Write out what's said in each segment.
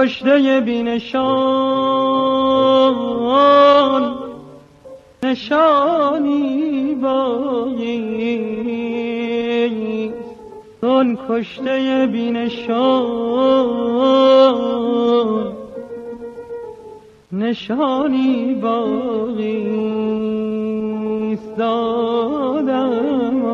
کشته بینشان نشانی باقی زن کشته بینشان نشانی باقی دادم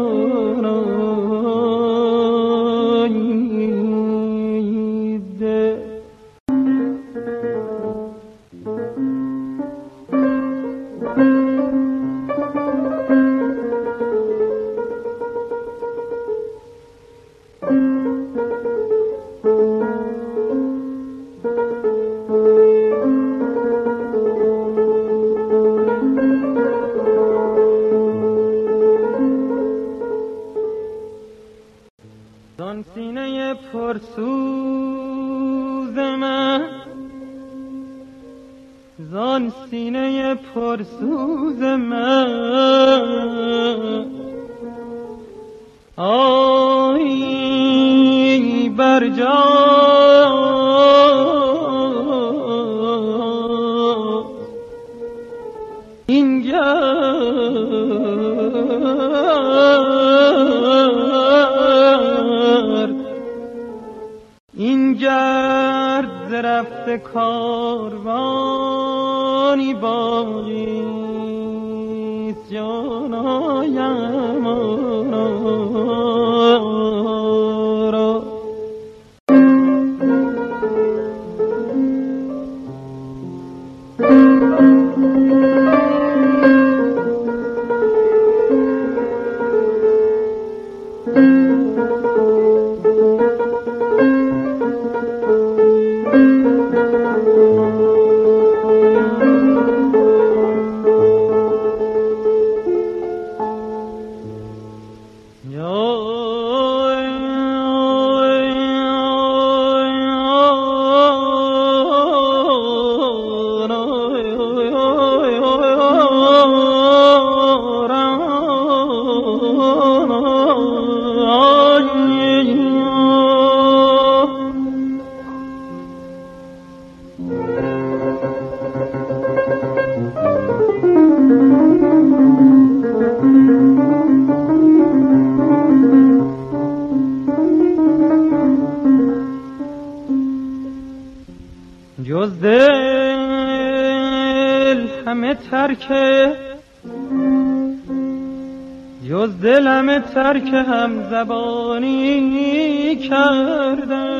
پرسوز من. رفته کاروانی باقی جانایم همه ترک جز دل همه ترک هم زبانی کردن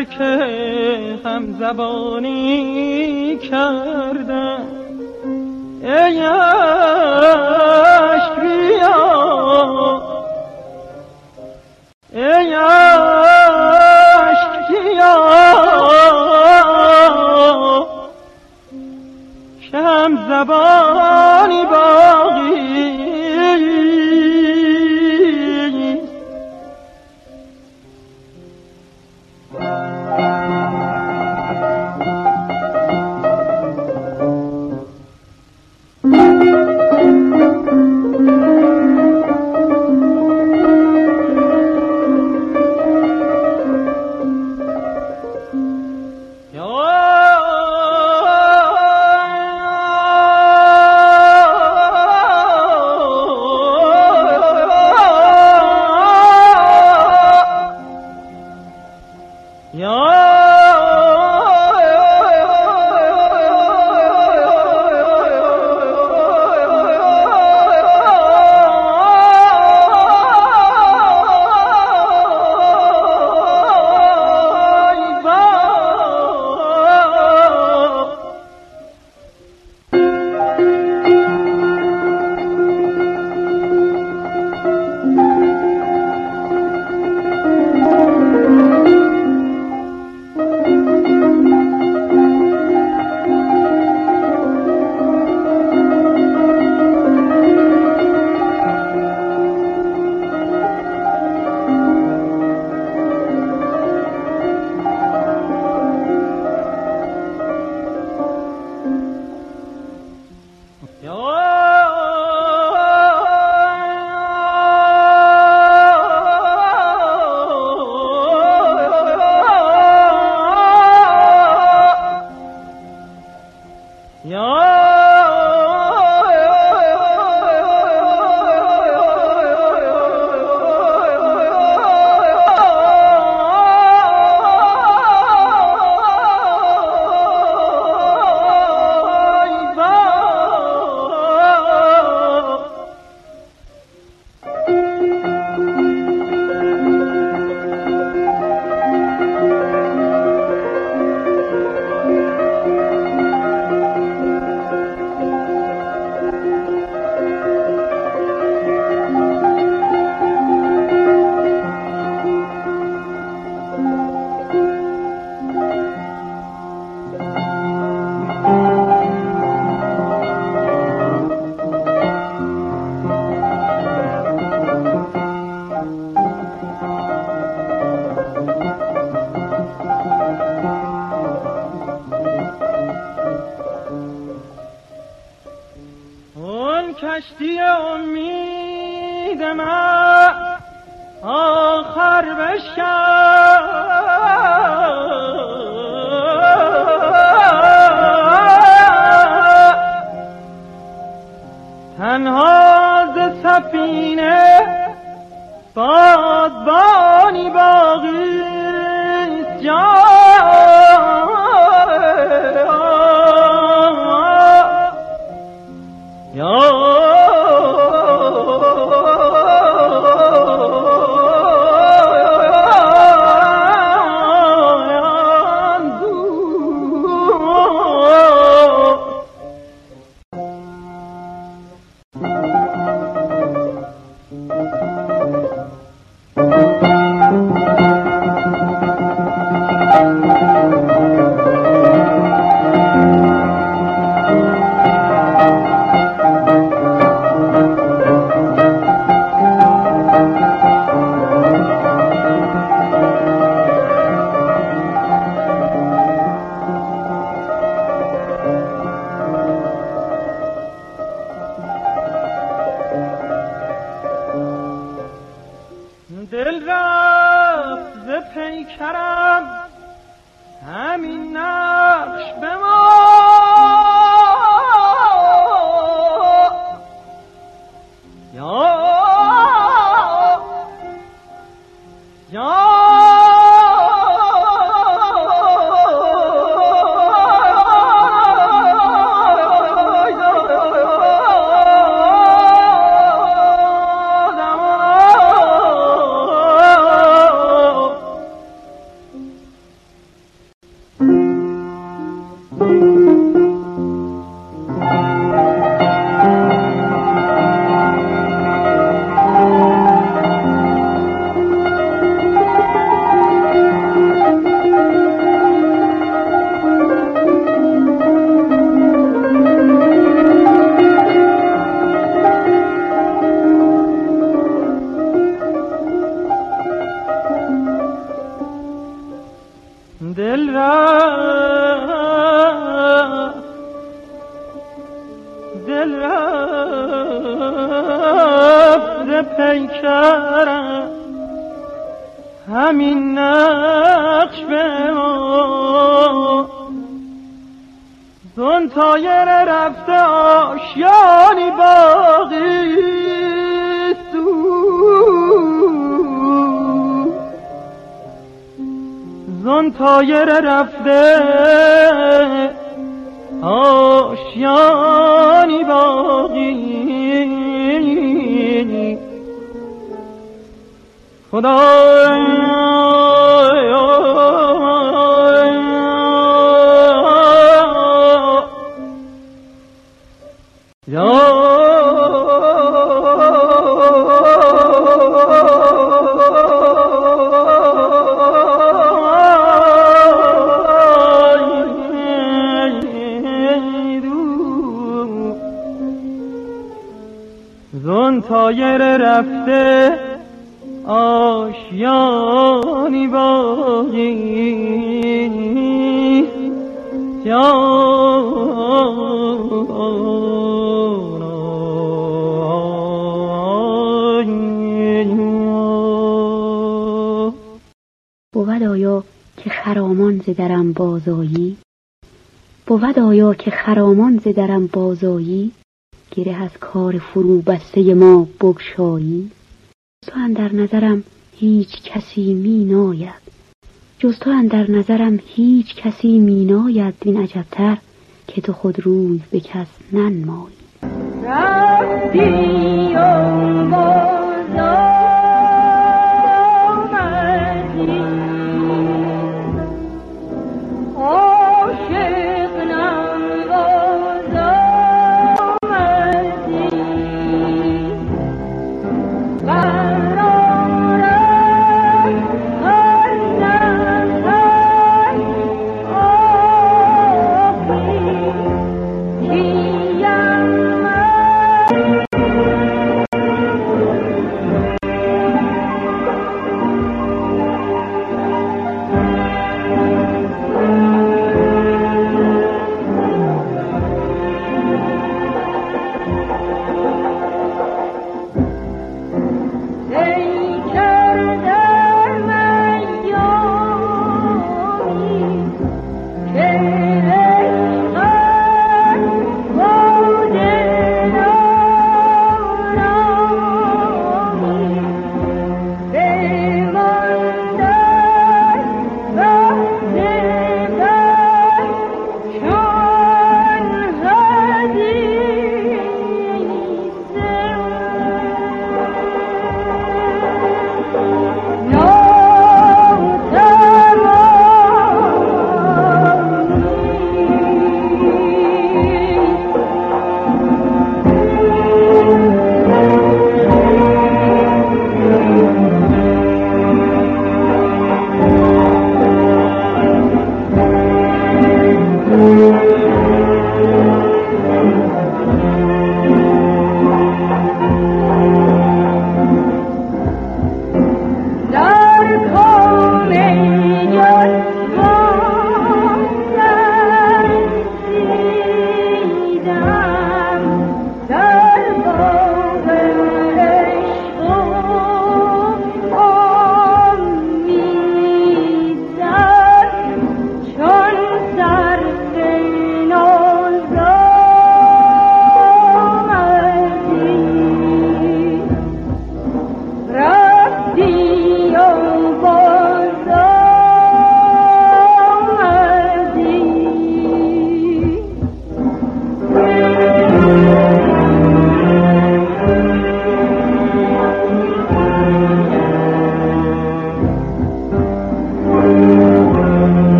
دلم ترک هم زبانی کردم. ای عشق بیا. ای عشق بیا. که هم زبانی باقی تایر رفته. آشیانی باقی. خدا تایر رفته آشیانی باقی بود آیا که خرامان ز درم بازایی؟ بود آیا که خرامان ز درم بازایی؟ گره از کار فرو بسته ما بگشایی؟ تو اندر نظرم هیچ کسی می ناید. جز تو اندر نظرم هیچ کسی می ناید. بین عجبتر که تو خود روی به کس ننمایی.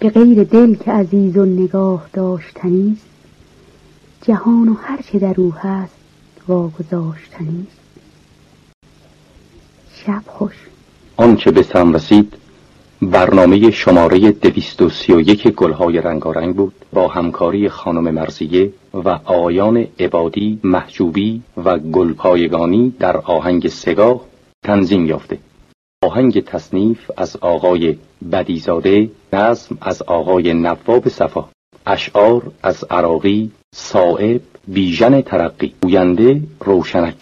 به غیر دل که عزیز و نگاه داشتنی است جهان و هر چه در او هست واگذاشتنی. است شب خوش. آنچه به سم رسید برنامه شماره دویست و سی و یک گلهای رنگارنگ بود با همکاری خانم مرزیه و آقایان عبادی، محجوبی و گلپایگانی در آهنگ سگاه تنظیم یافته. آهنگ تصنیف از آقای بدیزاده نظم از آقای نواب صفا اشعار از عراقی صائب بیژن ترقی گوینده روشنک.